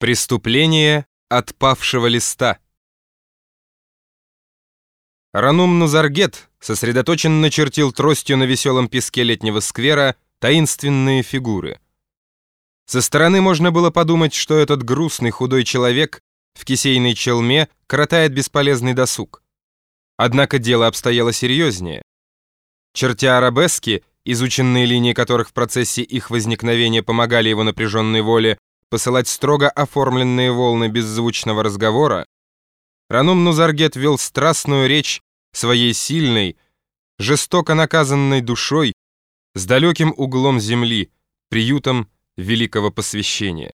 Преступление отпавшего листа. Ранум Назаргет сосредоточенно чертил тростью на веселом песке летнего сквера таинственные фигуры. Со стороны можно было подумать, что этот грустный худой человек в кисейной челме коротает бесполезный досуг. Однако дело обстояло серьезнее. Чертя арабески, изученные линии которых в процессе их возникновения помогали его напряженной воле посылать строго оформленные волны беззвучного разговора, Ранум Нузаргет вел страстную речь своей сильной, жестоко наказанной душой с далеким углом земли, приютом великого посвящения.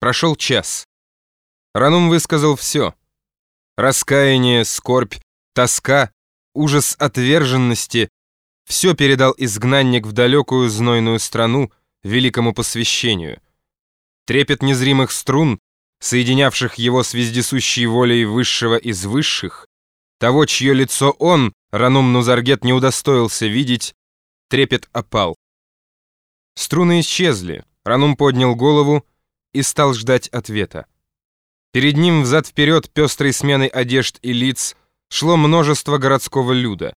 Прошел час. Ранум высказал все. Раскаяние, скорбь, тоска, ужас отверженности — все передал изгнанник в далекую знойную страну великому посвящению. Трепет незримых струн, соединявших его с вездесущей волей высшего из высших, того, чье лицо он, Ранум Нузаргет, не удостоился видеть, трепет опал. Струны исчезли, Ранум поднял голову и стал ждать ответа. Перед ним взад-вперед пестрой сменой одежд и лиц шло множество городского люда.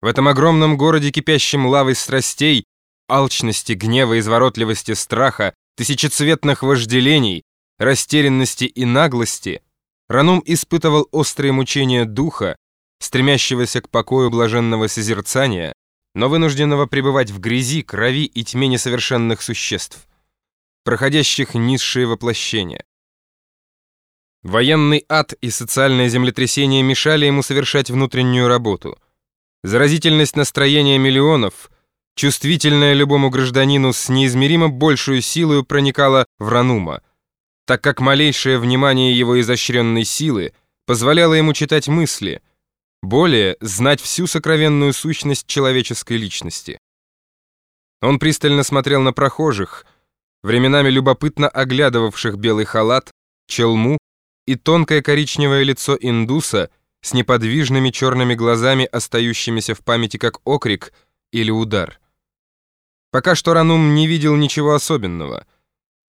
В этом огромном городе, кипящем лавой страстей, алчности, гнева, изворотливости, страха, тысячецветных вожделений, растерянности и наглости, Ранум испытывал острые мучения духа, стремящегося к покою блаженного созерцания, но вынужденного пребывать в грязи, крови и тьме несовершенных существ, проходящих низшие воплощения. Военный ад и социальное землетрясение мешали ему совершать внутреннюю работу. Заразительность настроения миллионов — чувствительная любому гражданину с неизмеримо большую силой проникала в Ранума, так как малейшее внимание его изощренной силы позволяло ему читать мысли, более знать всю сокровенную сущность человеческой личности. Он пристально смотрел на прохожих, временами любопытно оглядывавших белый халат, челму и тонкое коричневое лицо индуса с неподвижными черными глазами, остающимися в памяти как окрик или удар. Пока что Ранум не видел ничего особенного.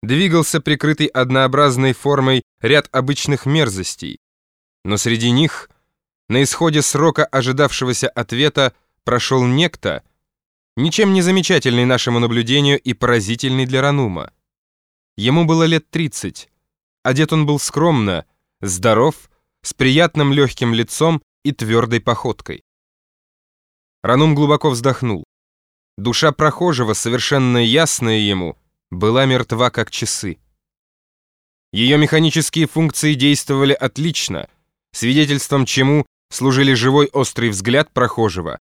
Двигался прикрытый однообразной формой ряд обычных мерзостей. Но среди них, на исходе срока ожидавшегося ответа, прошел некто, ничем не замечательный нашему наблюдению и поразительный для Ранума. Ему было лет 30. Одет он был скромно, здоров, с приятным легким лицом и твердой походкой. Ранум глубоко вздохнул. Душа прохожего, совершенно ясная ему, была мертва как часы. Ее механические функции действовали отлично, свидетельством чему служили живой острый взгляд прохожего,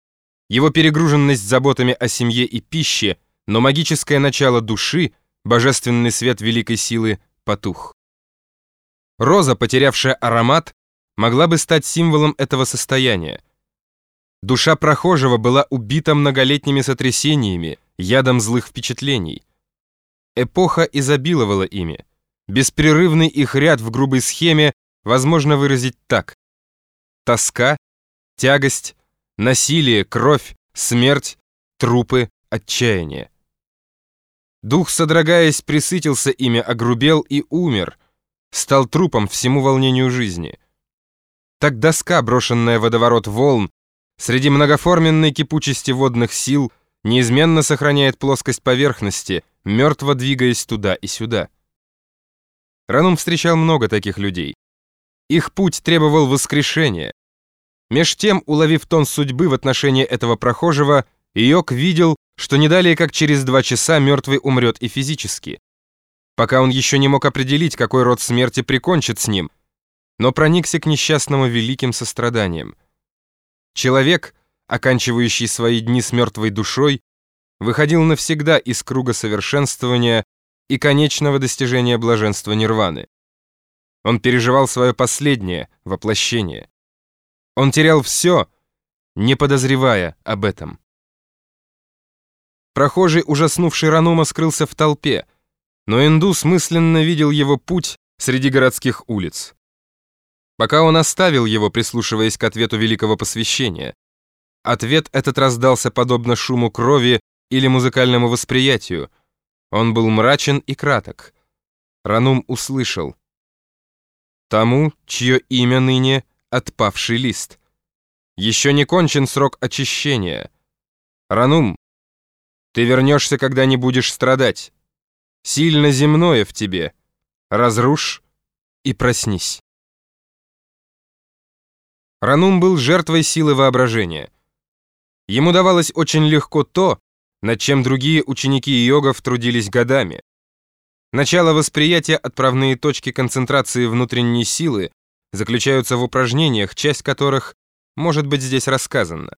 его перегруженность заботами о семье и пище, но магическое начало души, божественный свет великой силы, потух. Роза, потерявшая аромат, могла бы стать символом этого состояния. Душа прохожего была убита многолетними сотрясениями, ядом злых впечатлений. Эпоха изобиловала ими. Беспрерывный их ряд в грубой схеме возможно выразить так. Тоска, тягость, насилие, кровь, смерть, трупы, отчаяние. Дух, содрогаясь, присытился ими, огрубел и умер, стал трупом всему волнению жизни. Так доска, брошенная в водоворот волн, среди многоформенной кипучести водных сил неизменно сохраняет плоскость поверхности, мертво двигаясь туда и сюда. Ранум встречал много таких людей. Их путь требовал воскрешения. Меж тем, уловив тон судьбы в отношении этого прохожего, Йок видел, что не далее, как через два часа мертвый умрет и физически. Пока он еще не мог определить, какой род смерти прикончит с ним, но проникся к несчастному великим состраданием. Человек, оканчивающий свои дни с мертвой душой, выходил навсегда из круга совершенствования и конечного достижения блаженства нирваны. Он переживал свое последнее воплощение. Он терял все, не подозревая об этом. Прохожий, ужаснувший Ранума, скрылся в толпе, но индус мысленно видел его путь среди городских улиц пока он оставил его, прислушиваясь к ответу великого посвящения. Ответ этот раздался подобно шуму крови или музыкальному восприятию. Он был мрачен и краток. Ранум услышал. Тому, чье имя ныне отпавший лист. Еще не кончен срок очищения. Ранум, ты вернешься, когда не будешь страдать. Сильно земное в тебе. Разрушь и проснись. Ранум был жертвой силы воображения. Ему давалось очень легко то, над чем другие ученики йогов трудились годами. Начало восприятия отправные точки концентрации внутренней силы заключаются в упражнениях, часть которых может быть здесь рассказана.